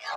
Yeah.